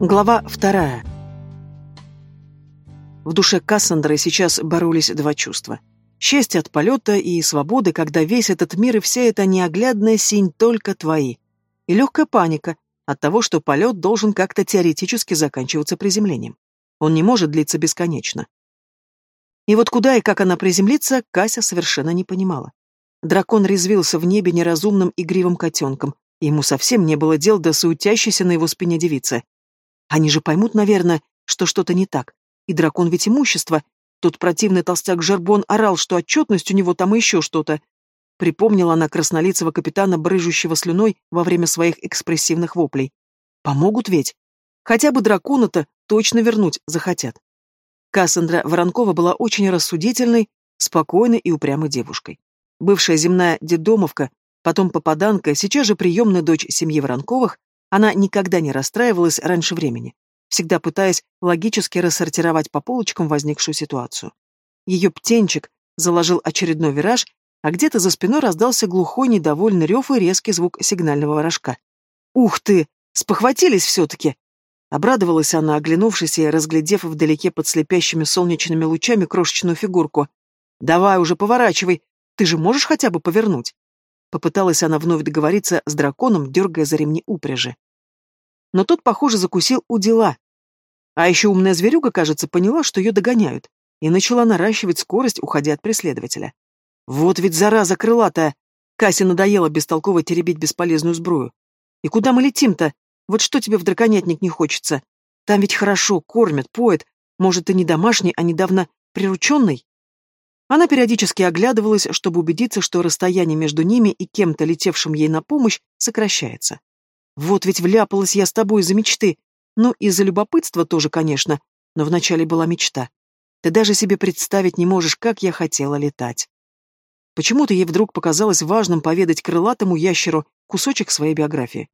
Глава вторая. В душе Кассандры сейчас боролись два чувства. Счастье от полета и свободы, когда весь этот мир и вся эта неоглядная синь только твои. И легкая паника от того, что полет должен как-то теоретически заканчиваться приземлением. Он не может длиться бесконечно. И вот куда и как она приземлится, Кася совершенно не понимала. Дракон резвился в небе неразумным игривым котенком, ему совсем не было дел до суетящейся на его спине девицы. Они же поймут, наверное, что что-то не так. И дракон ведь имущество. Тот противный толстяк Жербон орал, что отчетность у него там и еще что-то. Припомнила она краснолицего капитана, брыжущего слюной во время своих экспрессивных воплей. Помогут ведь. Хотя бы дракона-то точно вернуть захотят. Кассандра Воронкова была очень рассудительной, спокойной и упрямой девушкой. Бывшая земная дедомовка, потом попаданка, сейчас же приемная дочь семьи Воронковых, она никогда не расстраивалась раньше времени, всегда пытаясь логически рассортировать по полочкам возникшую ситуацию. Ее птенчик заложил очередной вираж, а где-то за спиной раздался глухой недовольный рев и резкий звук сигнального ворожка. «Ух ты! Спохватились все-таки!» Обрадовалась она, оглянувшись и разглядев вдалеке под слепящими солнечными лучами крошечную фигурку. «Давай уже поворачивай! Ты же можешь хотя бы повернуть?» Попыталась она вновь договориться с драконом, дергая за ремни упряжи. Но тот, похоже, закусил у дела. А еще умная зверюга, кажется, поняла, что ее догоняют, и начала наращивать скорость, уходя от преследователя. Вот ведь зараза крылатая! Кассе надоело бестолково теребить бесполезную сбрую. И куда мы летим-то? Вот что тебе в драконятник не хочется? Там ведь хорошо, кормят, поят. Может, ты не домашний, а недавно прирученный? Она периодически оглядывалась, чтобы убедиться, что расстояние между ними и кем-то, летевшим ей на помощь, сокращается. Вот ведь вляпалась я с тобой из-за мечты. Ну, из-за любопытства тоже, конечно, но вначале была мечта. Ты даже себе представить не можешь, как я хотела летать. Почему-то ей вдруг показалось важным поведать крылатому ящеру кусочек своей биографии.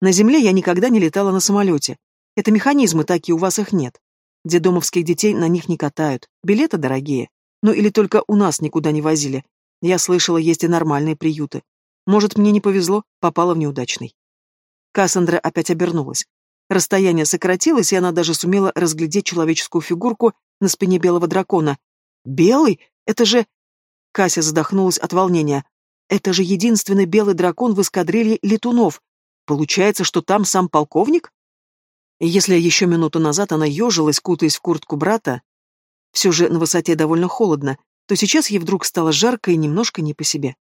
На Земле я никогда не летала на самолете. Это механизмы такие, у вас их нет. Дедомовских детей на них не катают, билеты дорогие. Ну или только у нас никуда не возили. Я слышала, есть и нормальные приюты. Может, мне не повезло, попала в неудачный. Кассандра опять обернулась. Расстояние сократилось, и она даже сумела разглядеть человеческую фигурку на спине белого дракона. «Белый? Это же...» Кася задохнулась от волнения. «Это же единственный белый дракон в эскадрилье летунов. Получается, что там сам полковник?» Если еще минуту назад она ежилась, кутаясь в куртку брата, все же на высоте довольно холодно, то сейчас ей вдруг стало жарко и немножко не по себе.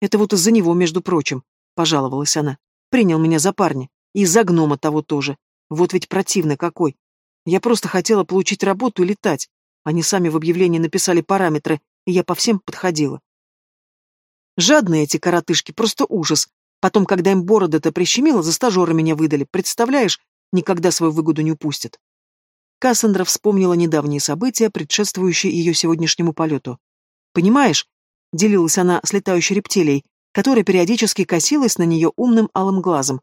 «Это вот из-за него, между прочим», — пожаловалась она. «Принял меня за парня. И из-за гнома того тоже. Вот ведь противно какой. Я просто хотела получить работу и летать. Они сами в объявлении написали параметры, и я по всем подходила. Жадные эти коротышки, просто ужас. Потом, когда им борода-то прищемила, за стажера меня выдали. Представляешь, никогда свою выгоду не упустят. Кассандра вспомнила недавние события, предшествующие ее сегодняшнему полету. «Понимаешь?» — делилась она с летающей рептилией, которая периодически косилась на нее умным алым глазом.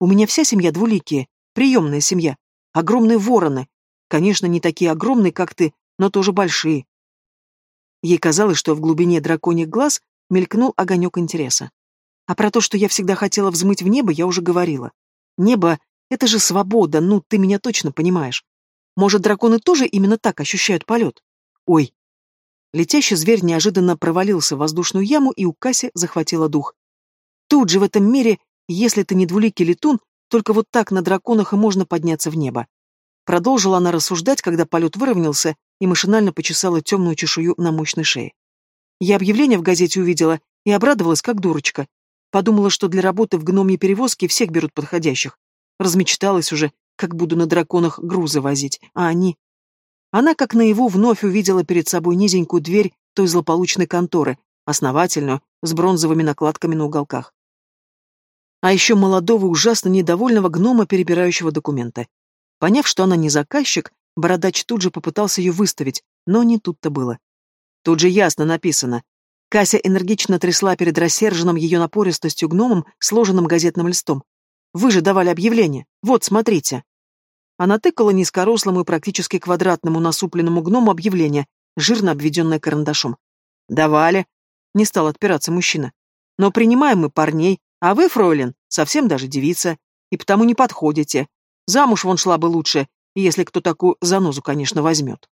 «У меня вся семья двуликие, приемная семья, огромные вороны. Конечно, не такие огромные, как ты, но тоже большие». Ей казалось, что в глубине драконьих глаз мелькнул огонек интереса. А про то, что я всегда хотела взмыть в небо, я уже говорила. Небо — это же свобода, ну, ты меня точно понимаешь. Может, драконы тоже именно так ощущают полет? Ой. Летящий зверь неожиданно провалился в воздушную яму, и у Касси захватило дух. Тут же в этом мире, если ты не двуликий летун, только вот так на драконах и можно подняться в небо. Продолжила она рассуждать, когда полет выровнялся, и машинально почесала темную чешую на мощной шее. Я объявление в газете увидела и обрадовалась, как дурочка. Подумала, что для работы в гномьей перевозке всех берут подходящих. Размечталась уже, как буду на драконах грузы возить, а они... Она, как наяву, вновь увидела перед собой низенькую дверь той злополучной конторы, основательную, с бронзовыми накладками на уголках. А еще молодого, ужасно недовольного гнома, перебирающего документы. Поняв, что она не заказчик, бородач тут же попытался ее выставить, но не тут-то было. Тут же ясно написано. Кася энергично трясла перед рассерженным ее напористостью гномом, сложенным газетным листом. «Вы же давали объявление. Вот, смотрите». Она тыкала низкорослому и практически квадратному насупленному гному объявление, жирно обведенное карандашом. «Давали», — не стал отпираться мужчина. «Но принимаем мы парней, а вы, фройлен, совсем даже девица, и потому не подходите. Замуж вон шла бы лучше, если кто такую занозу, конечно, возьмет.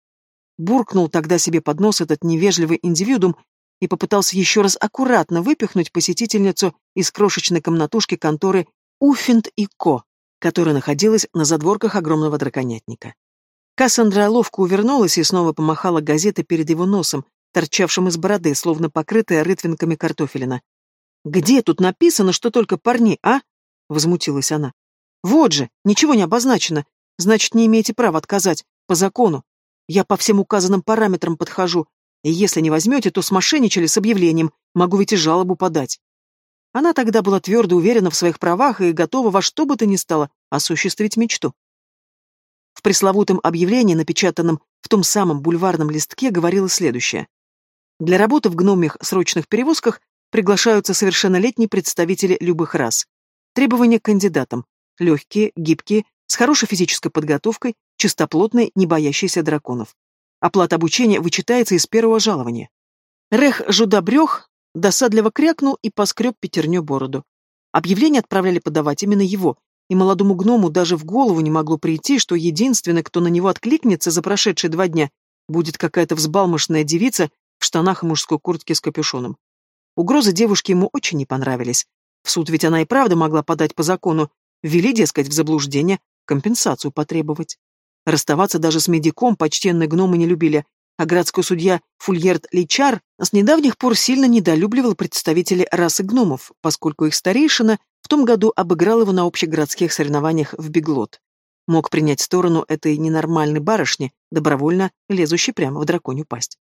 Буркнул тогда себе под нос этот невежливый индивидуум и попытался еще раз аккуратно выпихнуть посетительницу из крошечной комнатушки конторы Уффинд и Ко, которая находилась на задворках огромного драконятника. Кассандра ловко увернулась и снова помахала газетой перед его носом, торчавшим из бороды, словно покрытая рытвинками картофелина. «Где тут написано, что только парни, а?» — возмутилась она. «Вот же, ничего не обозначено. Значит, не имеете права отказать. По закону. Я по всем указанным параметрам подхожу. И если не возьмете, то смошенничали с объявлением. Могу ведь и жалобу подать». Она тогда была твердо уверена в своих правах и готова во что бы то ни стало осуществить мечту. В пресловутом объявлении, напечатанном в том самом бульварном листке, говорилось следующее. Для работы в гномих срочных перевозках приглашаются совершеннолетние представители любых рас. Требования к кандидатам. Легкие, гибкие, с хорошей физической подготовкой, чистоплотные, не боящиеся драконов. Оплата обучения вычитается из первого жалования. Рех жудобрех досадливо крякнул и поскреб пятерню бороду. Объявление отправляли подавать именно его, и молодому гному даже в голову не могло прийти, что единственный, кто на него откликнется за прошедшие два дня, будет какая-то взбалмошная девица в штанах и мужской куртке с капюшоном. Угрозы девушки ему очень не понравились. В суд ведь она и правда могла подать по закону, ввели, дескать, в заблуждение, компенсацию потребовать. Расставаться даже с медиком почтенные гномы не любили, а городской судья Фульерт Личар с недавних пор сильно недолюбливал представителей расы гномов, поскольку их старейшина в том году обыграл его на общегородских соревнованиях в Беглот. Мог принять сторону этой ненормальной барышни, добровольно лезущей прямо в драконью пасть.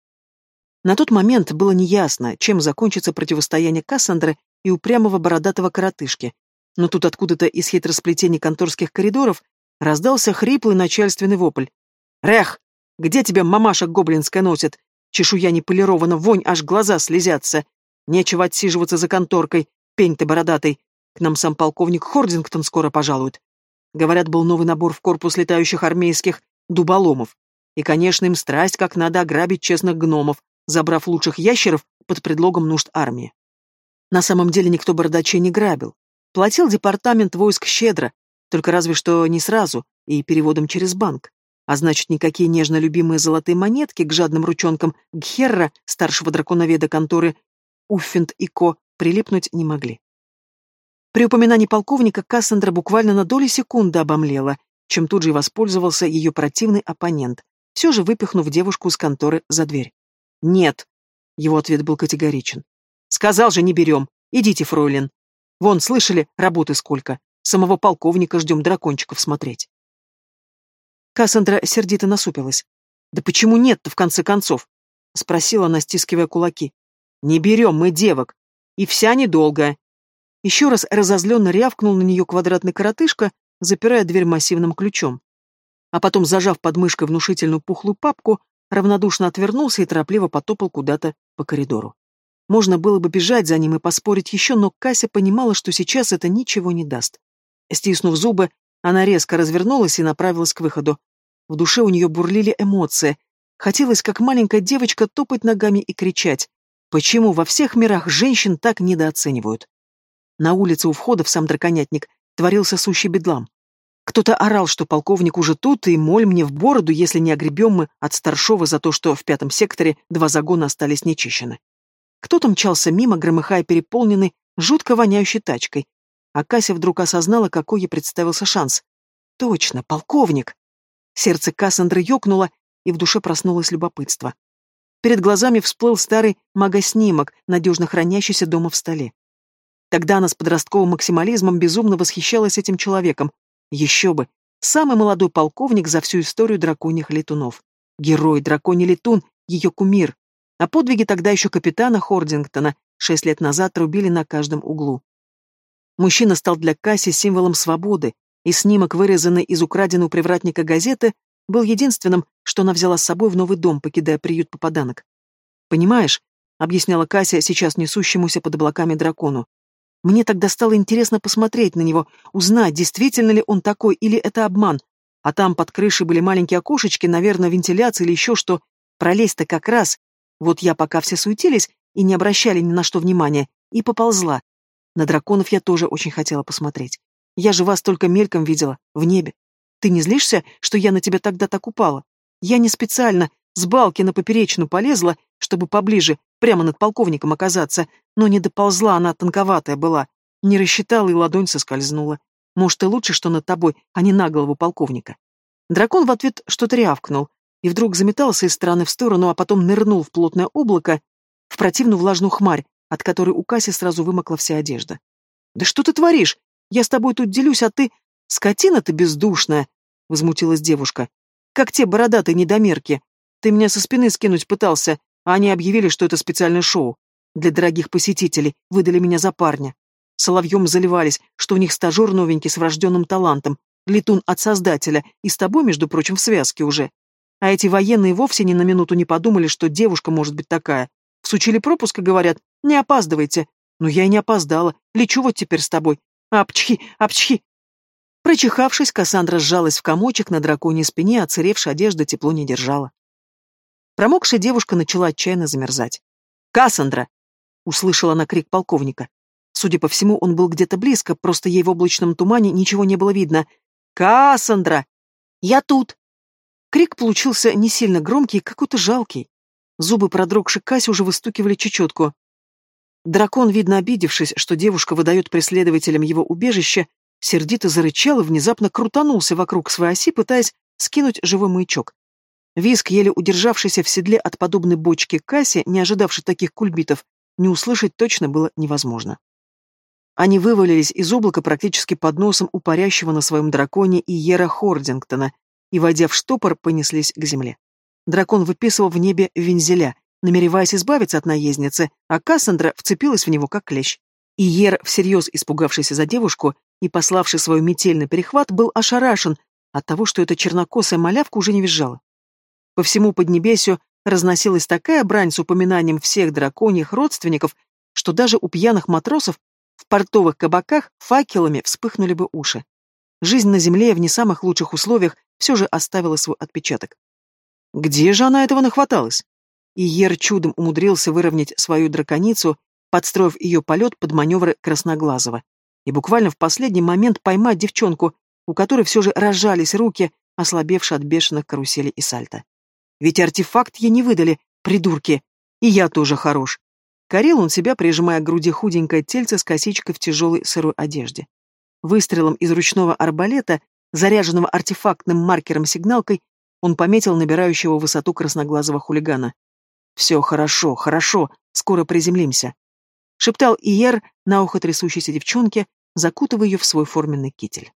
На тот момент было неясно, чем закончится противостояние Кассандры и упрямого бородатого коротышки, но тут откуда-то из хитросплетений конторских коридоров раздался хриплый начальственный вопль. «Рех, где тебя мамаша гоблинская носит? Чешуя не полирована, вонь, аж глаза слезятся. Нечего отсиживаться за конторкой, пень ты бородатый. К нам сам полковник Хордингтон скоро пожалует. Говорят, был новый набор в корпус летающих армейских дуболомов. И, конечно, им страсть, как надо ограбить честных гномов, забрав лучших ящеров под предлогом нужд армии. На самом деле никто бородачей не грабил. Платил департамент войск щедро, только разве что не сразу и переводом через банк. А значит, никакие нежно любимые золотые монетки к жадным ручонкам Гхерра, старшего драконоведа конторы Уффинд и Ко, прилипнуть не могли. При упоминании полковника Кассандра буквально на доли секунды обомлела, чем тут же и воспользовался ее противный оппонент, все же выпихнув девушку из конторы за дверь. «Нет!» — его ответ был категоричен. «Сказал же, не берем. Идите, фройлен. Вон, слышали, работы сколько. Самого полковника ждем дракончиков смотреть». Кассандра сердито насупилась. «Да почему нет-то, в конце концов?» — спросила она, стискивая кулаки. «Не берем мы девок. И вся недолгая». Еще раз разозленно рявкнул на нее квадратный коротышка, запирая дверь массивным ключом. А потом, зажав под мышкой внушительную пухлую папку, равнодушно отвернулся и торопливо потопал куда-то по коридору. Можно было бы бежать за ним и поспорить еще, но Кася понимала, что сейчас это ничего не даст. Стиснув зубы, она резко развернулась и направилась к выходу. В душе у нее бурлили эмоции. Хотелось, как маленькая девочка, топать ногами и кричать. Почему во всех мирах женщин так недооценивают? На улице у входа в сам драконятник творился сущий бедлам. Кто-то орал, что полковник уже тут, и моль мне в бороду, если не огребем мы от старшова за то, что в пятом секторе два загона остались нечищены. Кто-то мчался мимо, громыхая переполненной, жутко воняющей тачкой. А Кася вдруг осознала, какой ей представился шанс. Точно, полковник! Сердце Кассандры ёкнуло, и в душе проснулось любопытство. Перед глазами всплыл старый магоснимок, надежно хранящийся дома в столе. Тогда она с подростковым максимализмом безумно восхищалась этим человеком. Еще бы! Самый молодой полковник за всю историю драконьих летунов. Герой, драконий летун, ее кумир. А подвиги тогда еще капитана Хордингтона шесть лет назад рубили на каждом углу. Мужчина стал для Касси символом свободы, и снимок, вырезанный из украденной у привратника газеты, был единственным, что она взяла с собой в новый дом, покидая приют попаданок. «Понимаешь», — объясняла Кася сейчас несущемуся под облаками дракону, «мне тогда стало интересно посмотреть на него, узнать, действительно ли он такой или это обман, а там под крышей были маленькие окошечки, наверное, вентиляция или еще что, пролезть-то как раз. Вот я пока все суетились и не обращали ни на что внимания, и поползла. На драконов я тоже очень хотела посмотреть. Я же вас только мельком видела, в небе. Ты не злишься, что я на тебя тогда так упала? Я не специально с балки на поперечину полезла, чтобы поближе, прямо над полковником оказаться, но не доползла, она тонковатая была. Не рассчитала, и ладонь соскользнула. Может, и лучше, что над тобой, а не на голову полковника. Дракон в ответ что-то рявкнул, и вдруг заметался из стороны в сторону, а потом нырнул в плотное облако, в противную влажную хмарь, от которой у Каси сразу вымокла вся одежда. «Да что ты творишь? Я с тобой тут делюсь, а ты... Скотина ты бездушная!» — возмутилась девушка. «Как те бородатые недомерки. Ты меня со спины скинуть пытался, а они объявили, что это специальное шоу. Для дорогих посетителей выдали меня за парня. Соловьем заливались, что у них стажер новенький с врожденным талантом, летун от создателя, и с тобой, между прочим, в связке уже. А эти военные вовсе ни на минуту не подумали, что девушка может быть такая. Всучили пропуск и говорят, не опаздывайте. Но я и не опоздала. Лечу вот теперь с тобой. Апчхи, апчхи. Прочихавшись, Кассандра сжалась в комочек на драконьей спине, а царевшая одежда тепло не держала. Промокшая девушка начала отчаянно замерзать. «Кассандра!» — услышала она крик полковника. Судя по всему, он был где-то близко, просто ей в облачном тумане ничего не было видно. «Кассандра! Я тут!» Крик получился не сильно громкий, какой-то жалкий. Зубы продрогшей Касси уже выстукивали чечетку. Дракон, видно обидевшись, что девушка выдает преследователям его убежище, сердито зарычал и внезапно крутанулся вокруг своей оси, пытаясь скинуть живой маячок. Виск, еле удержавшийся в седле от подобной бочки Касси, не ожидавший таких кульбитов, не услышать точно было невозможно. Они вывалились из облака практически под носом у парящего на своем драконе Иера Хордингтона и, войдя в штопор, понеслись к земле. Дракон выписывал в небе вензеля, намереваясь избавиться от наездницы, а Кассандра вцепилась в него как клещ. Иер, всерьез испугавшийся за девушку и пославший свой метельный перехват, был ошарашен от того, что эта чернокосая малявка уже не визжала. По всему Поднебесью разносилась такая брань с упоминанием всех драконьих родственников, что даже у пьяных матросов в портовых кабаках факелами вспыхнули бы уши. Жизнь на земле в не самых лучших условиях все же оставила свой отпечаток. Где же она этого нахваталась? И Ер чудом умудрился выровнять свою драконицу, подстроив ее полет под маневры Красноглазого. И буквально в последний момент поймать девчонку, у которой все же разжались руки, ослабевшие от бешеных каруселей и сальто. Ведь артефакт ей не выдали, придурки. И я тоже хорош. Корил он себя, прижимая к груди худенькое тельце с косичкой в тяжелой сырой одежде. Выстрелом из ручного арбалета, заряженного артефактным маркером-сигналкой, он пометил набирающего высоту красноглазого хулигана. «Все хорошо, хорошо, скоро приземлимся», — шептал Иер на ухо трясущейся девчонке, закутывая ее в свой форменный китель.